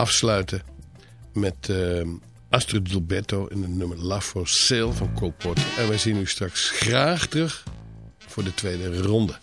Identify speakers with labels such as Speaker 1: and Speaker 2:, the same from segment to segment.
Speaker 1: afsluiten met uh, Astrid Gilberto in het nummer Love for Sale van Cole. En wij zien u straks graag terug voor de tweede ronde.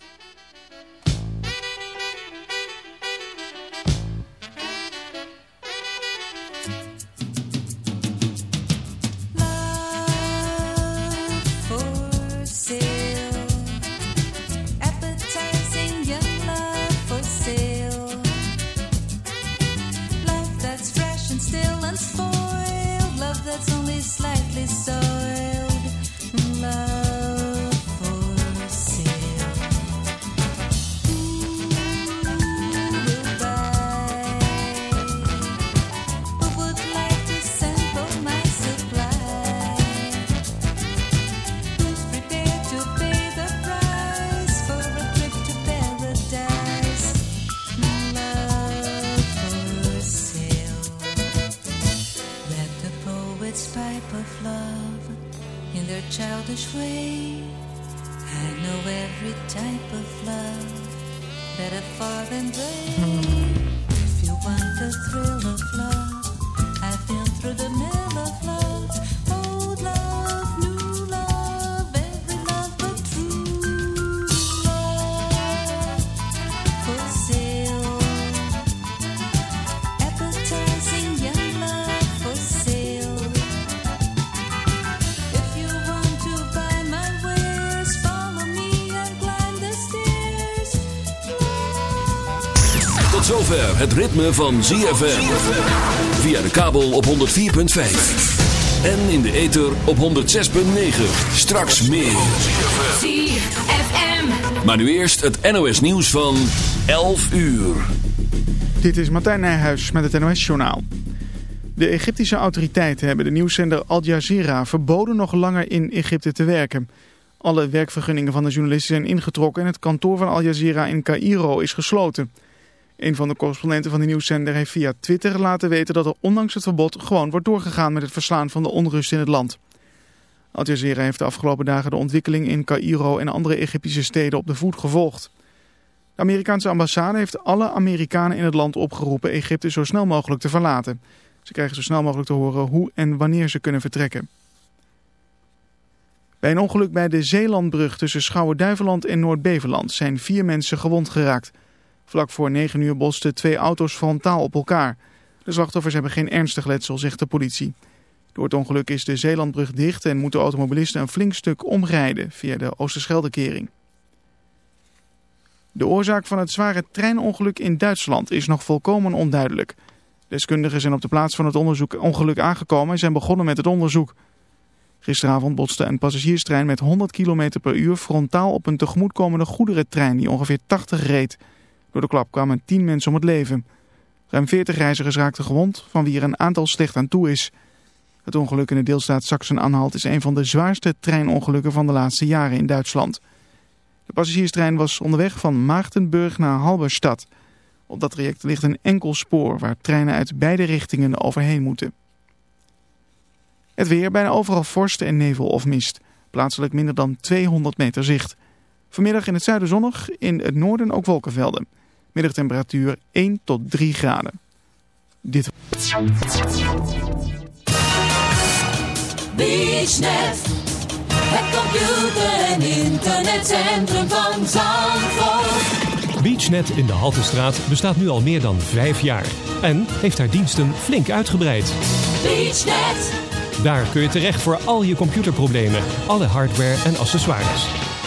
Speaker 2: Ritme van ZFM. Via de kabel op 104.5. En in de ether op 106.9. Straks meer. ZFM. Maar nu eerst het NOS nieuws van 11 uur.
Speaker 3: Dit is Martijn Nijhuis met het NOS journaal. De Egyptische autoriteiten hebben de nieuwszender Al Jazeera verboden nog langer in Egypte te werken. Alle werkvergunningen van de journalisten zijn ingetrokken en het kantoor van Al Jazeera in Cairo is gesloten. Een van de correspondenten van de nieuwszender heeft via Twitter laten weten dat er ondanks het verbod gewoon wordt doorgegaan met het verslaan van de onrust in het land. Al Jazeera heeft de afgelopen dagen de ontwikkeling in Cairo en andere Egyptische steden op de voet gevolgd. De Amerikaanse ambassade heeft alle Amerikanen in het land opgeroepen Egypte zo snel mogelijk te verlaten. Ze krijgen zo snel mogelijk te horen hoe en wanneer ze kunnen vertrekken. Bij een ongeluk bij de Zeelandbrug tussen Schouwen-Duiveland en Noord-Beveland zijn vier mensen gewond geraakt. Vlak voor 9 uur botsten twee auto's frontaal op elkaar. De slachtoffers hebben geen ernstig letsel, zegt de politie. Door het ongeluk is de Zeelandbrug dicht en moeten automobilisten een flink stuk omrijden via de Oosterscheldekering. De oorzaak van het zware treinongeluk in Duitsland is nog volkomen onduidelijk. Deskundigen zijn op de plaats van het onderzoek ongeluk aangekomen en zijn begonnen met het onderzoek. Gisteravond botste een passagierstrein met 100 km per uur frontaal op een tegemoetkomende goederentrein die ongeveer 80 reed. Door de klap kwamen 10 mensen om het leven. Ruim 40 reizigers raakten gewond, van wie er een aantal slecht aan toe is. Het ongeluk in de deelstaat Sachsen-Anhalt is een van de zwaarste treinongelukken van de laatste jaren in Duitsland. De passagierstrein was onderweg van Maagdenburg naar Halberstad. Op dat traject ligt een enkel spoor waar treinen uit beide richtingen overheen moeten. Het weer, bijna overal vorst en nevel of mist. Plaatselijk minder dan 200 meter zicht. Vanmiddag in het zuiden zonnig, in het noorden ook wolkenvelden. Middagtemperatuur 1 tot 3 graden. Dit
Speaker 4: BeachNet, het computer- en internetcentrum van Zandvoort.
Speaker 5: BeachNet in de Haltestraat bestaat nu al meer dan vijf jaar. En heeft haar diensten flink uitgebreid.
Speaker 4: BeachNet.
Speaker 5: Daar kun je terecht voor al je computerproblemen, alle hardware en accessoires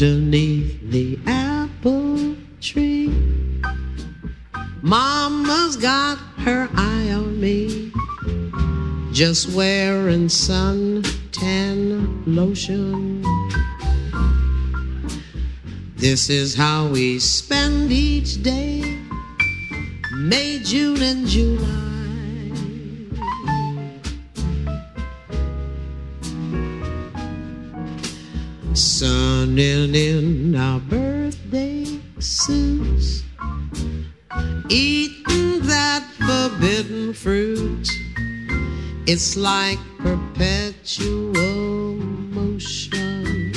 Speaker 6: Underneath the apple tree. Mama's got her eye on me, just wearing suntan lotion. This is how we spend each day, May, June, and July. Sunning in our birthday suits, eating that forbidden fruit. It's like perpetual motion.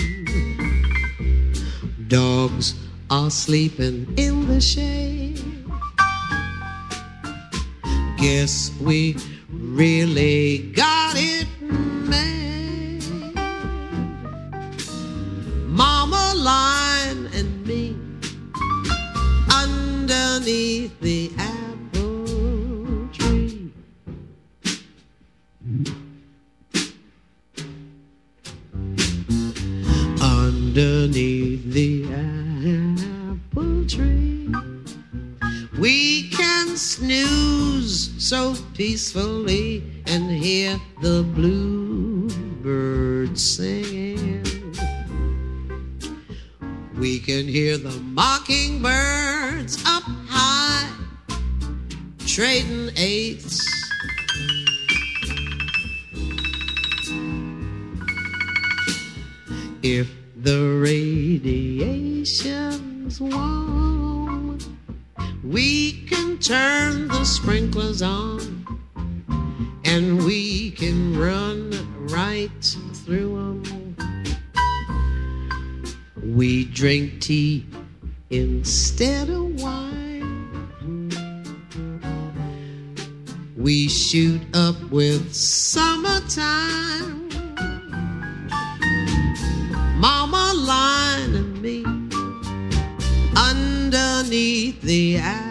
Speaker 6: Dogs are sleeping in the shade. Guess we really got it And me underneath the trading eights. If the radiation's warm, we can turn the sprinklers on and we can run right through them. We drink tea instead of wine. We shoot up with summertime. Mama Line and me underneath the apple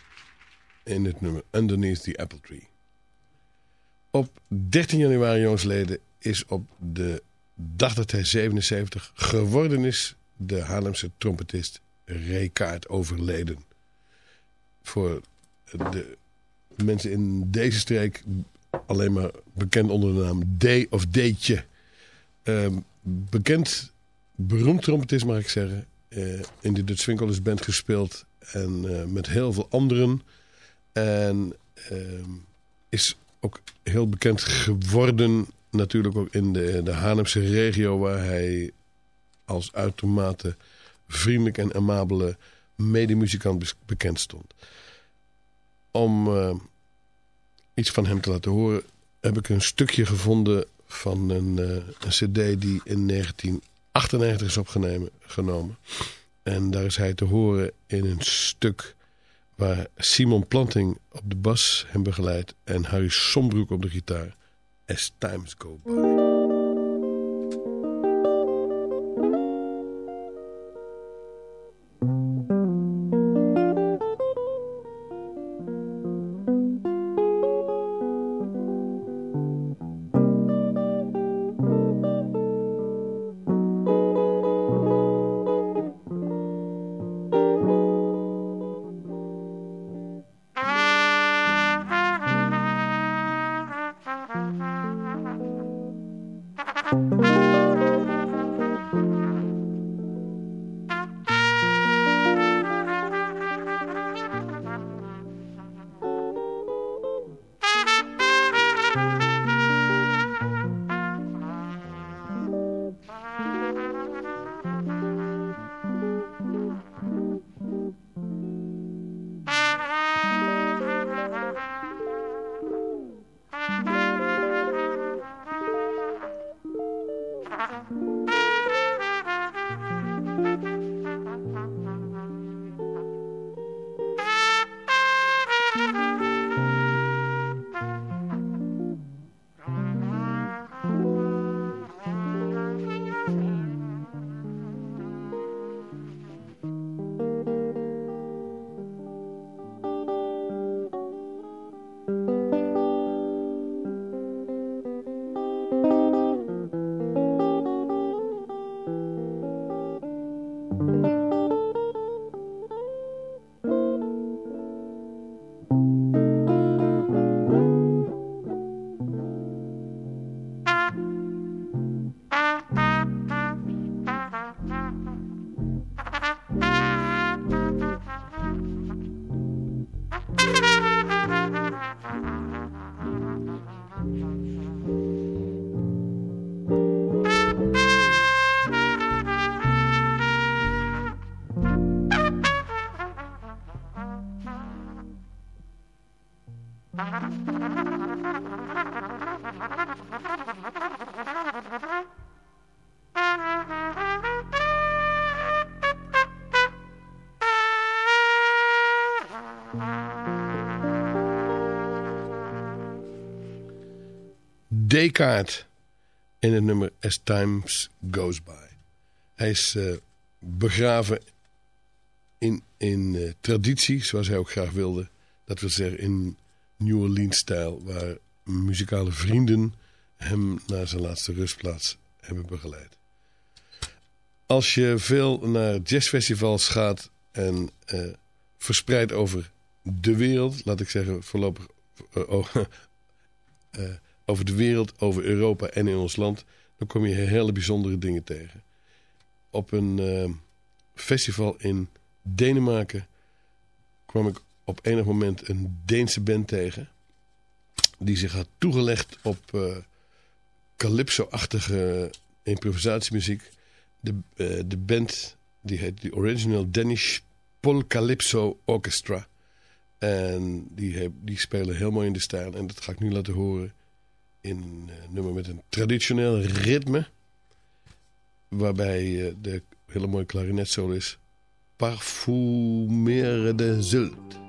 Speaker 6: in
Speaker 7: het nummer Underneath the Apple Tree. Op 13 januari, jongsleden, is op de dag dat hij 77 geworden is, de Haarlemse trompetist Ray Kaart overleden. Voor de mensen in deze streek alleen maar bekend onder de naam D of D'tje. Ehm, bekend, beroemd trompetist mag ik zeggen. Eh, in de Dutch Winkelers Band gespeeld. En eh, met heel veel anderen. En ehm, is ook heel bekend geworden. Natuurlijk ook in de, de Haarlemse regio. Waar hij als uitermate vriendelijk en amabele medemuzikant bekend stond. Om eh, iets van hem te laten horen heb ik een stukje gevonden van een, eh, een cd die in 1998 is opgenomen. genomen. En daar is hij te horen in een stuk waar Simon Planting op de bas hem begeleidt en Harry Sombroek op de gitaar. As Times Go By. D-kaart in het nummer As Times Goes By. Hij is eh, begraven in, in eh, traditie, zoals hij ook graag wilde. Dat wil zeggen in New Orleans-stijl, waar muzikale vrienden hem naar zijn laatste rustplaats hebben begeleid. Als je veel naar jazzfestivals gaat en eh, verspreid over de wereld, laat ik zeggen voorlopig eh, oh, eh, over de wereld, over Europa en in ons land, dan kom je hele bijzondere dingen tegen. Op een festival in Denemarken kwam ik op enig moment een Deense band tegen. Die zich had toegelegd op eh, calypso-achtige improvisatiemuziek. De, eh, de band die heet de Original Danish Pol Calypso Orchestra. En die, heb, die spelen heel mooi in de stijl. En dat ga ik nu laten horen in een eh, nummer met een traditioneel ritme. Waarbij de hele mooie klarinetsolo is. Parfumere de Zult.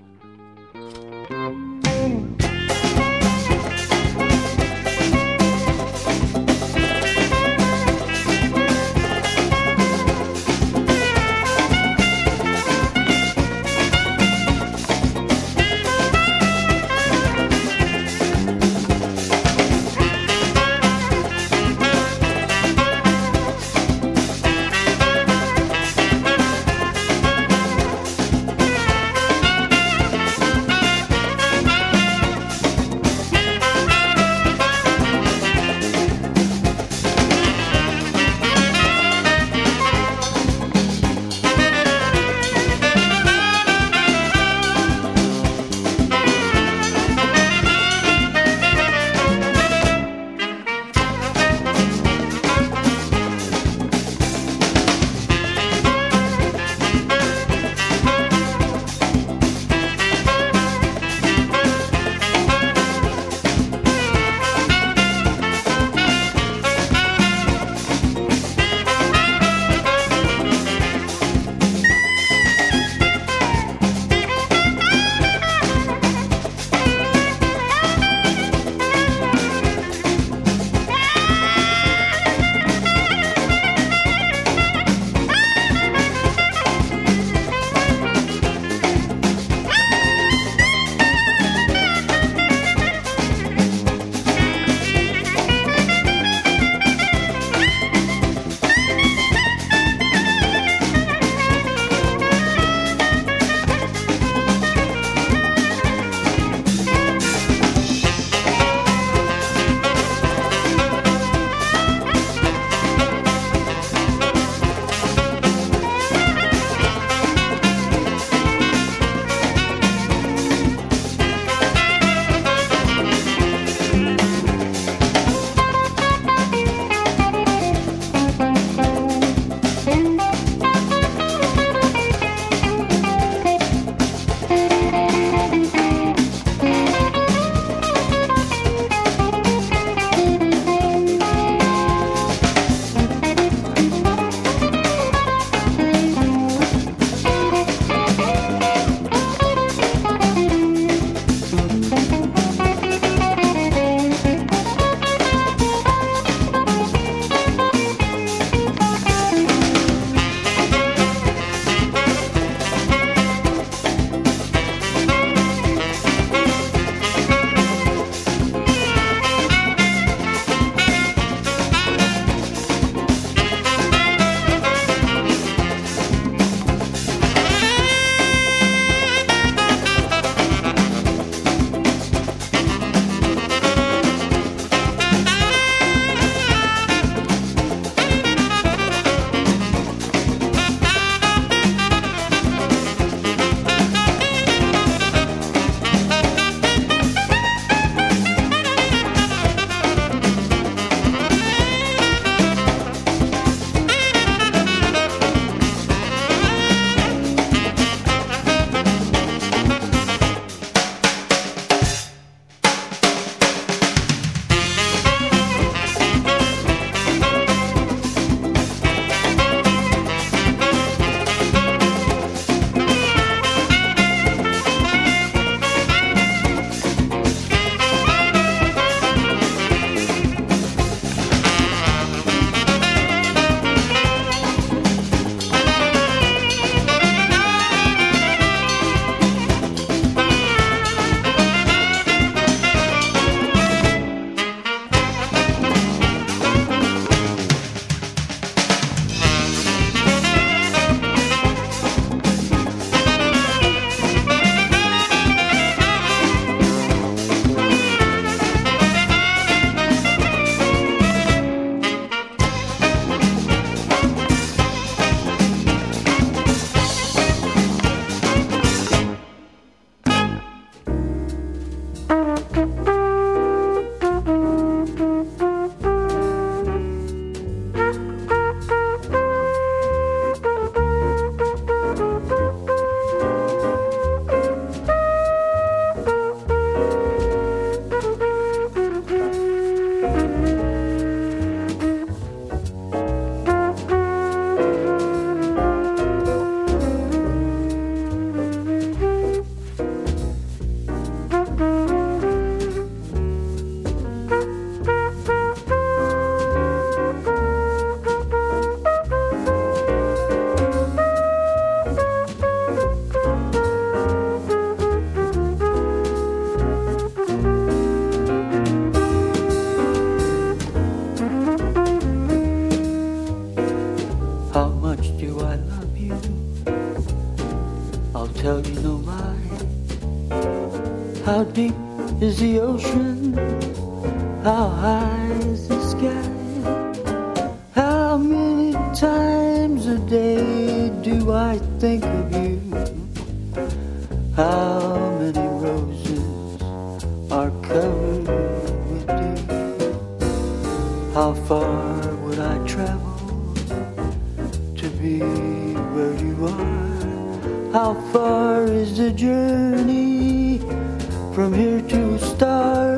Speaker 8: From here to a star?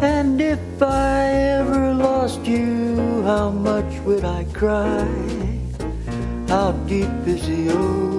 Speaker 8: And if I ever lost you, how much would I cry? How deep is the ocean?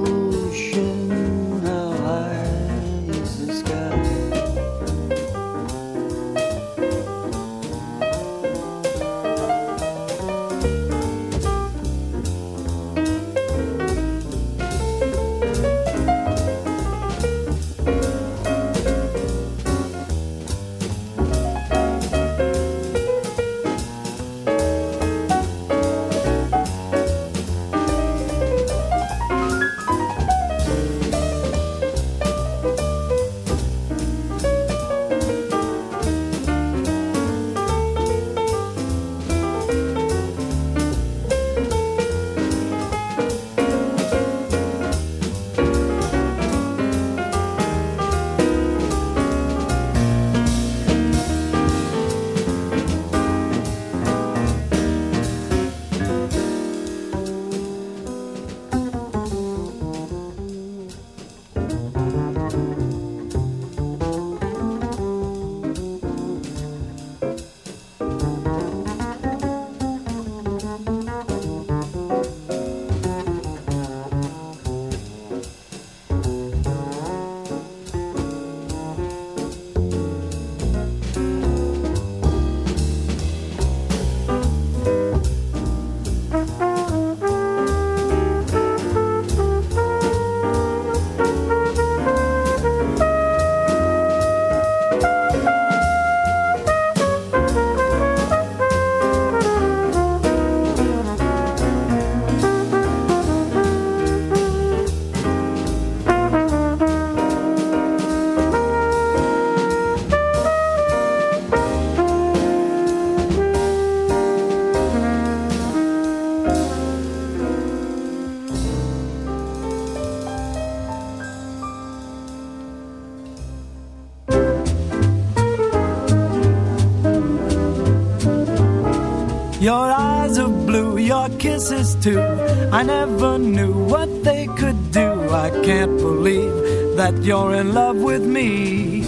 Speaker 9: Can't believe that you're in love with me.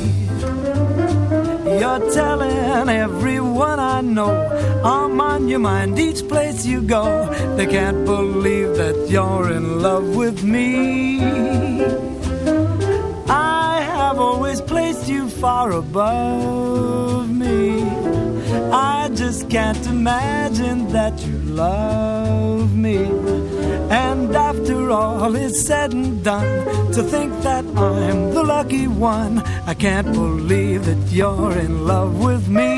Speaker 9: You're telling everyone I know I'm on your mind each place you go. They can't believe that you're in love with me. I have always placed you far above me. I just can't imagine that you love me. After all is said and done, to think that I'm the lucky one, I can't believe that you're in love with me.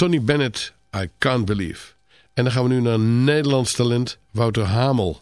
Speaker 10: Tony Bennett, I Can't Believe. En dan gaan we nu naar Nederlands talent Wouter Hamel.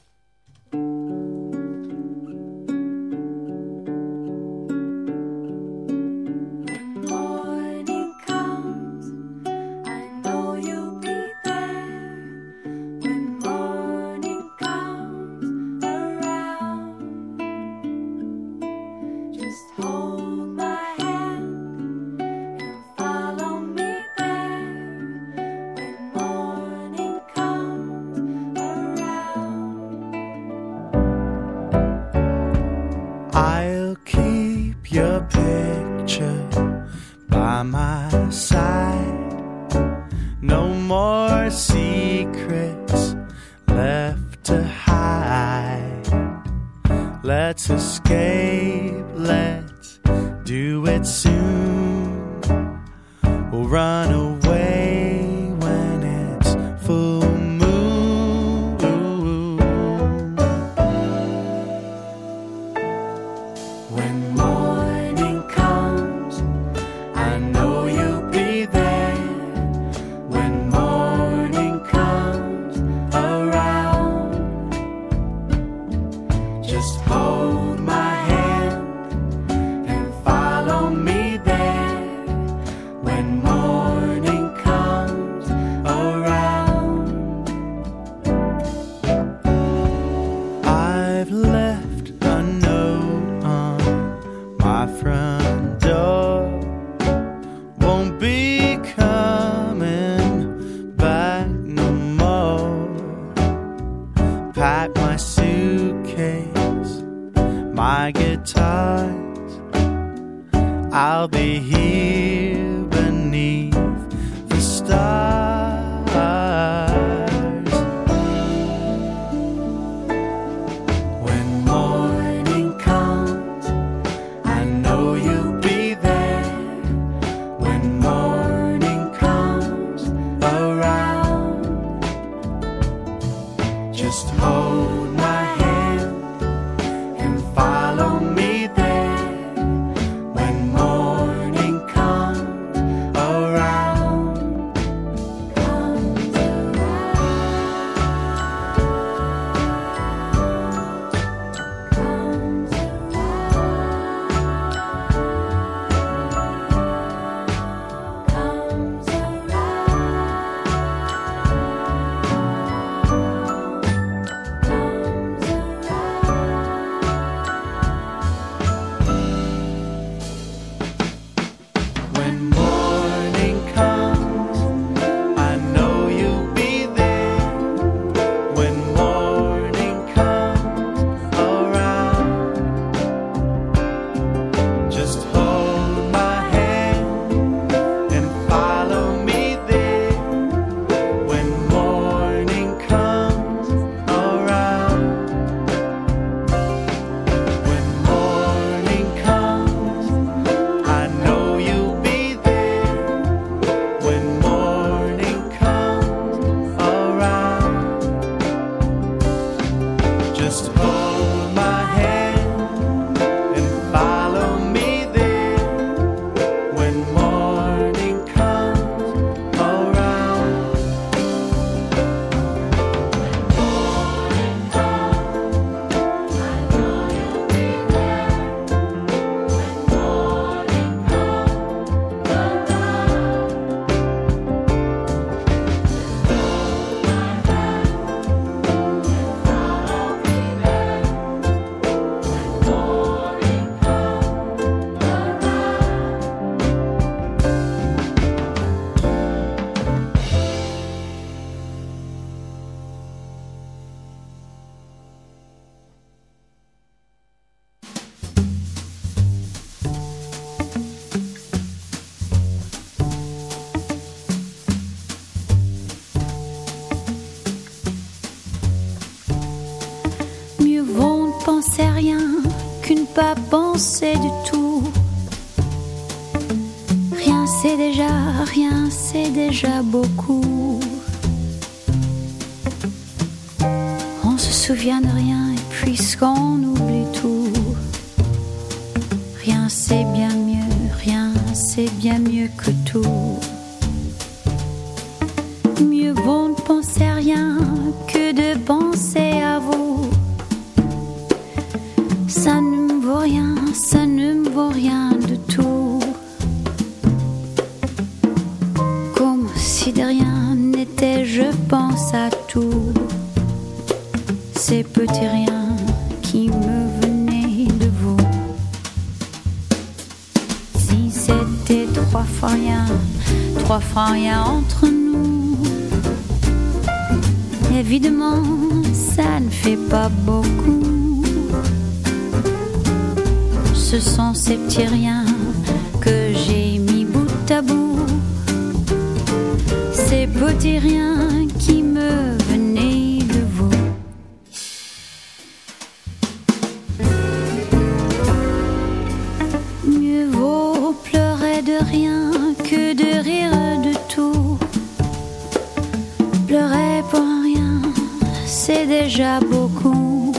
Speaker 1: déjà beaucoup.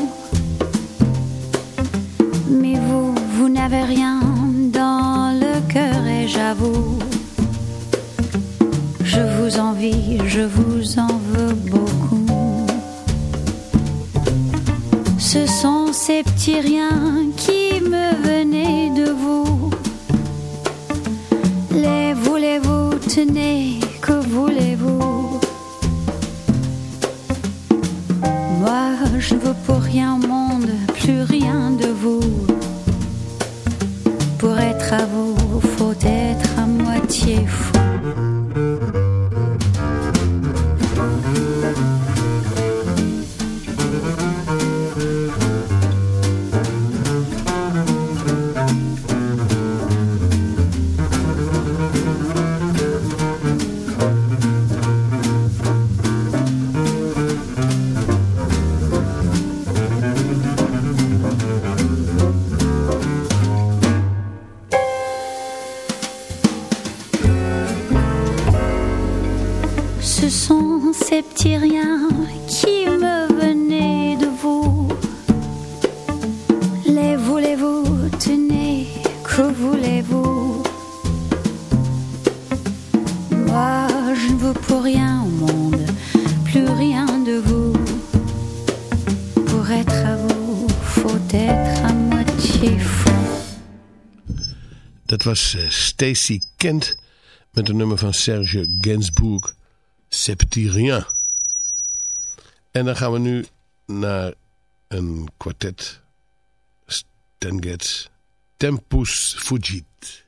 Speaker 1: Mais vous, vous n'avez rien dans le cœur et j'avoue, je vous envie, je vous en veux beaucoup. Ce sont ces petits riens qui me venaient de vous. Les voulez-vous, tenez pour rien au monde, plus rien de vous. Pour être à vous, faut être à moitié fou.
Speaker 7: was eh, Stacy Kent met een nummer van Serge Gainsbourg, Septirien. En dan gaan we nu naar een kwartet, Stengets, Tempus Fugit.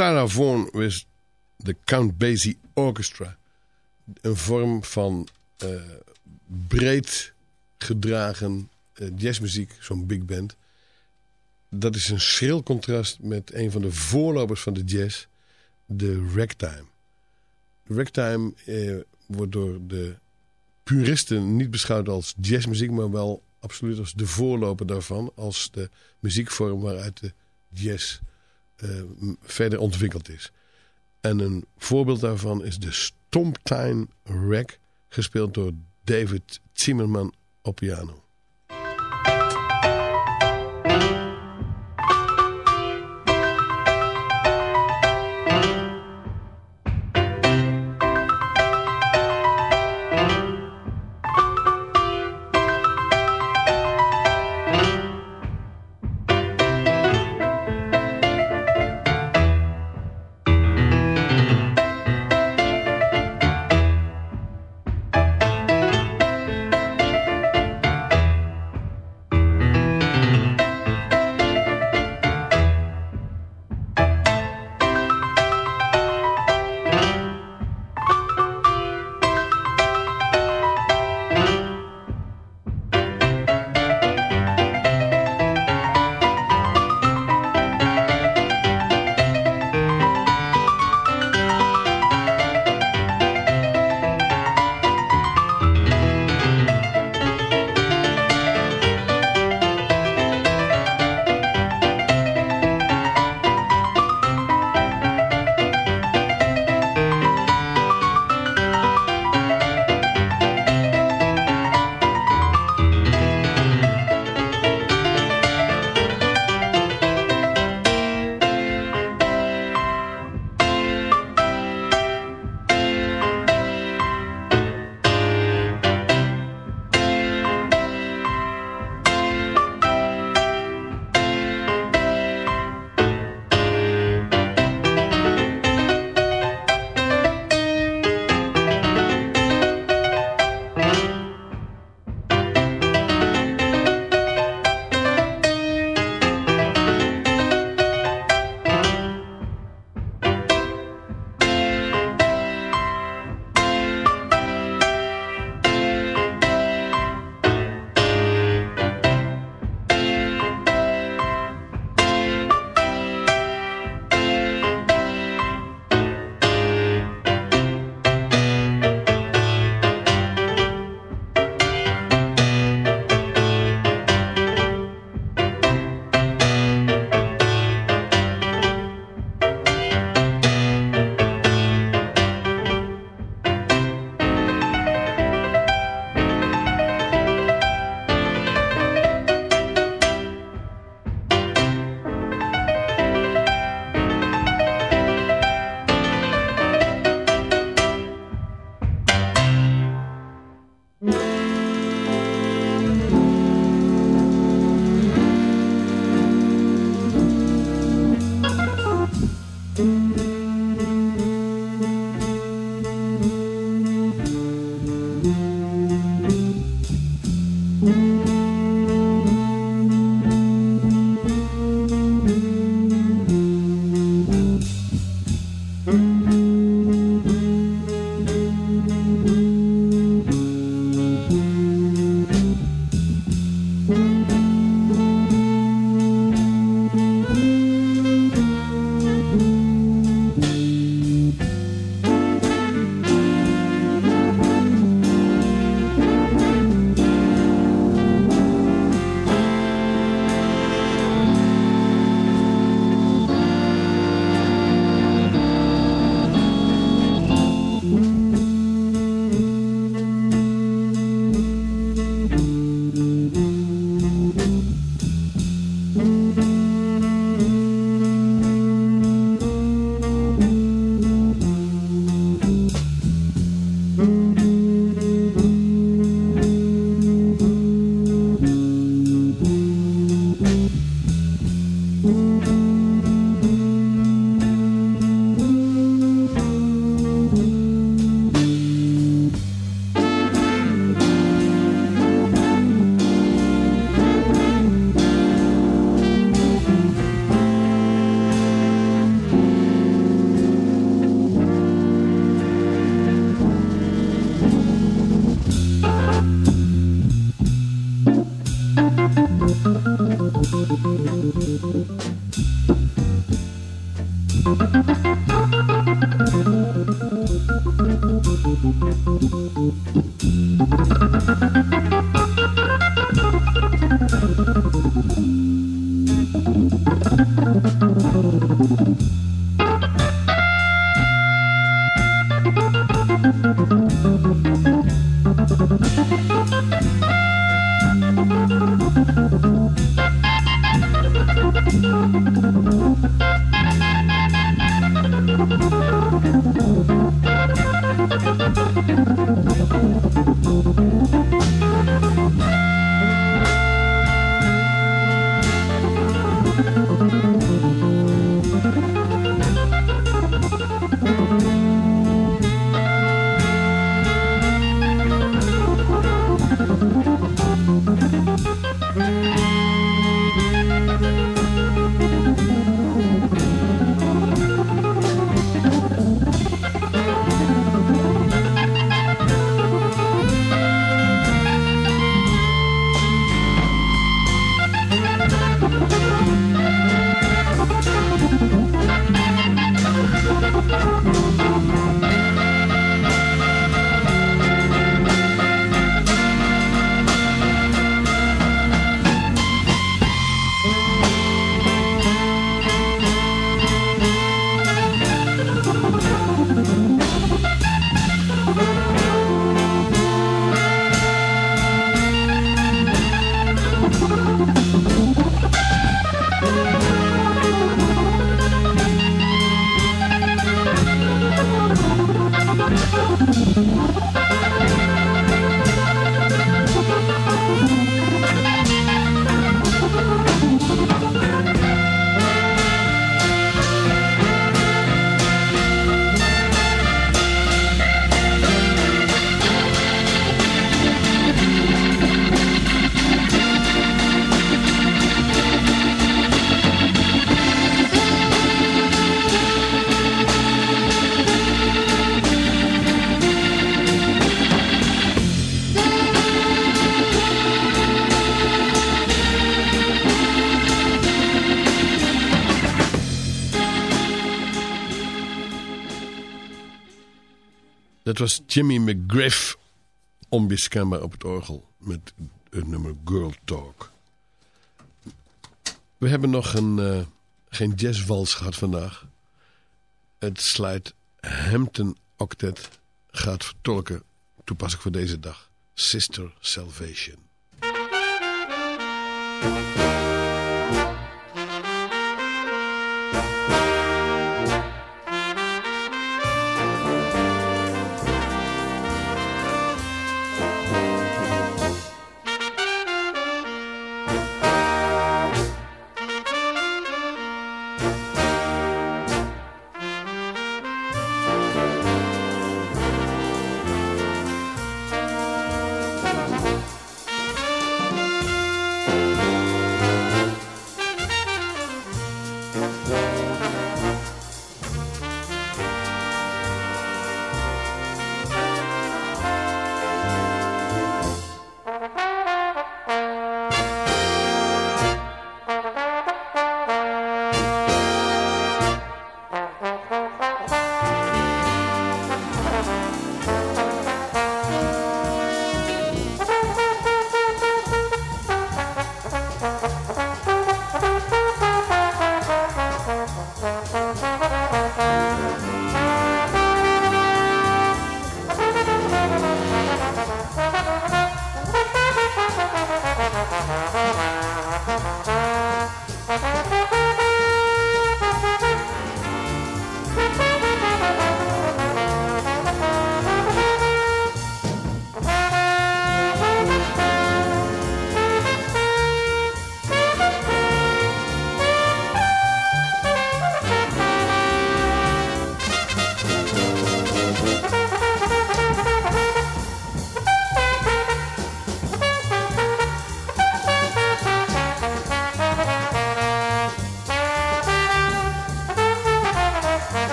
Speaker 7: Sarah Vaughan with the Count Basie Orchestra. Een vorm van eh, breed gedragen eh, jazzmuziek, zo'n big band. Dat is een schril contrast met een van de voorlopers van de jazz, de ragtime. Ragtime eh, wordt door de puristen niet beschouwd als jazzmuziek, maar wel absoluut als de voorloper daarvan. Als de muziekvorm waaruit de jazz eh, verder ontwikkeld is. En een voorbeeld daarvan is de Stomptime Rag, gespeeld door David Zimmerman op piano. Dat was Jimmy McGriff, onmiskenbaar op het orgel met het nummer Girl Talk. We hebben nog een, eh, geen jazzwals gehad vandaag. Het sluit Hampton Octet gaat vertolken, toepasselijk voor deze dag, Sister Salvation.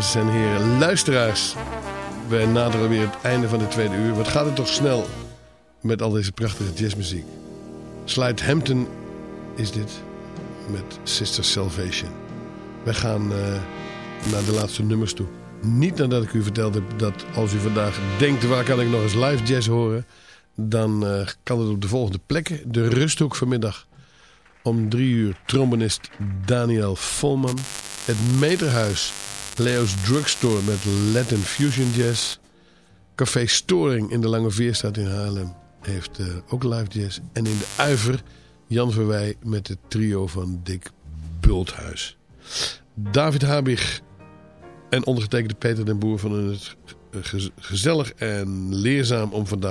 Speaker 7: Dames en heren, luisteraars. Wij naderen weer het einde van de tweede uur. Wat gaat het toch snel met al deze prachtige jazzmuziek. Slide Hampton is dit met Sister Salvation. Wij gaan eh, naar de laatste nummers toe. Niet nadat ik u verteld heb dat als u vandaag denkt... waar kan ik nog eens live jazz horen... dan eh, kan het op de volgende plekken. De Rusthoek vanmiddag. Om drie uur trombonist Daniel Volman. Het Meterhuis Leo's Drugstore met Latin Fusion Jazz. Café Storing in de Lange Veerstraat in Haarlem heeft eh, ook live jazz. En in de Uiver Jan Verwij met het trio van Dick Bulthuis. David Habig en ondergetekende Peter den Boer van het gezellig en leerzaam om vandaag